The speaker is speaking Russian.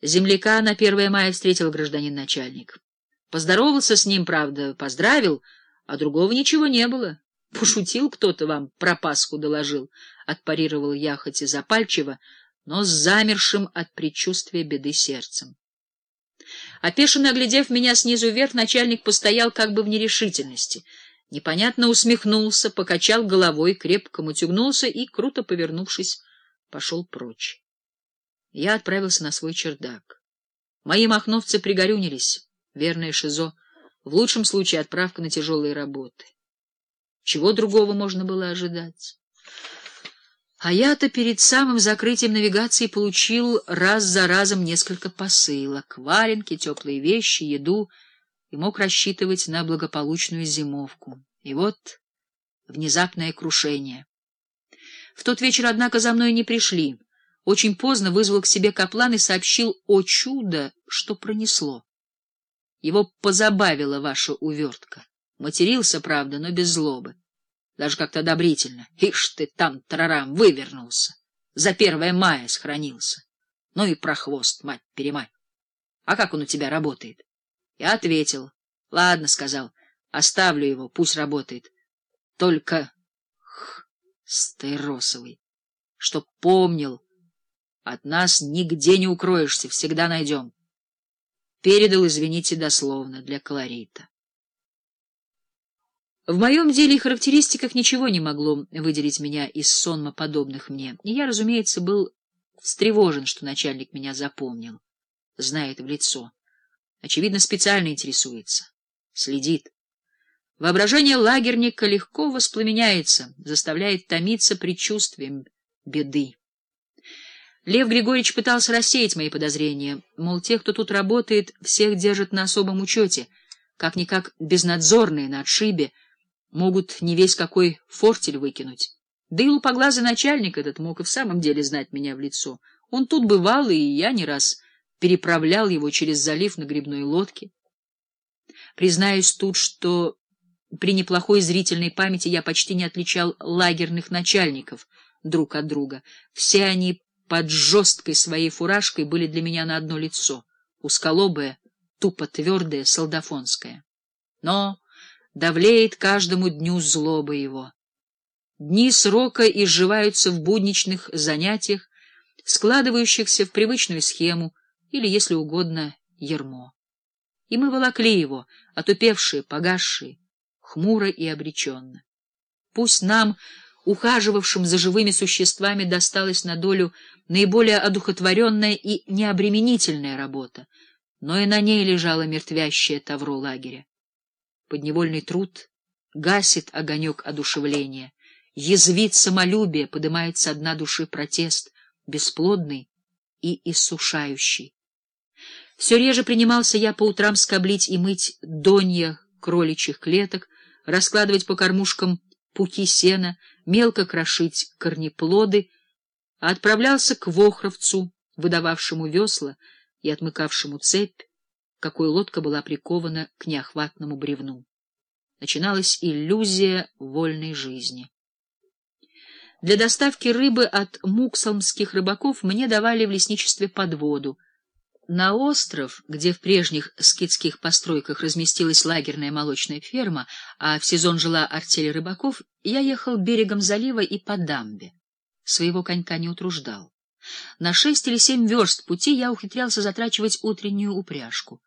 Земляка на 1 мая встретил гражданин начальник. Поздоровался с ним, правда, поздравил, а другого ничего не было. Пошутил кто-то вам, про Пасху доложил, — отпарировал я хоть и запальчиво, но с замершим от предчувствия беды сердцем. Опешенно оглядев меня снизу вверх, начальник постоял как бы в нерешительности. Непонятно усмехнулся, покачал головой, крепко мутюгнулся и, круто повернувшись, пошел прочь. Я отправился на свой чердак. Мои махновцы пригорюнились, верное шизо, в лучшем случае отправка на тяжелые работы. Чего другого можно было ожидать? А я-то перед самым закрытием навигации получил раз за разом несколько посылок, валенки, теплые вещи, еду и мог рассчитывать на благополучную зимовку. И вот внезапное крушение. В тот вечер, однако, за мной не пришли. Очень поздно вызвал к себе Каплан и сообщил о чудо, что пронесло. Его позабавила ваша увертка. Матерился, правда, но без злобы. Даже как-то одобрительно. Ишь ты там, тарарам, вывернулся. За первое мая сохранился. Ну и прохвост, мать-перемать. А как он у тебя работает? Я ответил. Ладно, сказал, оставлю его, пусть работает. Только, х, стайросовый, чтоб помнил, от нас нигде не укроешься, всегда найдем. Передал, извините, дословно, для колорита. В моем деле и характеристиках ничего не могло выделить меня из сонма подобных мне, и я, разумеется, был встревожен, что начальник меня запомнил, знает в лицо. Очевидно, специально интересуется, следит. Воображение лагерника легко воспламеняется, заставляет томиться предчувствием беды. Лев Григорьевич пытался рассеять мои подозрения, мол, тех, кто тут работает, всех держат на особом учете, как-никак безнадзорные на отшибе, могут не весь какой фортель выкинуть. Да и лупоглазый начальник этот мог и в самом деле знать меня в лицо. Он тут бывал, и я не раз переправлял его через залив на грибной лодке. Признаюсь тут, что при неплохой зрительной памяти я почти не отличал лагерных начальников друг от друга. Все они под жесткой своей фуражкой были для меня на одно лицо, узколобое, тупо твердое, солдафонское. Но давлеет каждому дню злоба его. Дни срока изживаются в будничных занятиях, складывающихся в привычную схему или, если угодно, ермо. И мы волокли его, отупевшие, погасшие, хмуро и обреченно. Пусть нам ухаживавшим за живыми существами досталась на долю наиболее одухотворенная и необременительная работа, но и на ней лежало мертвящее тавро лагеря. Подневольный труд гасит огонек одушевления, язвит самолюбие, поднимает со дна души протест, бесплодный и иссушающий. Все реже принимался я по утрам скоблить и мыть донья кроличьих клеток, раскладывать по кормушкам пуки сена, мелко крошить корнеплоды, а отправлялся к Вохровцу, выдававшему весла и отмыкавшему цепь, какой лодка была прикована к неохватному бревну. Начиналась иллюзия вольной жизни. Для доставки рыбы от муксалмских рыбаков мне давали в лесничестве подводу — на остров, где в прежних скитских постройках разместилась лагерная молочная ферма, а в сезон жила артель рыбаков, я ехал берегом залива и по дамбе. Своего конька не утруждал. На шесть или семь верст пути я ухитрялся затрачивать утреннюю упряжку.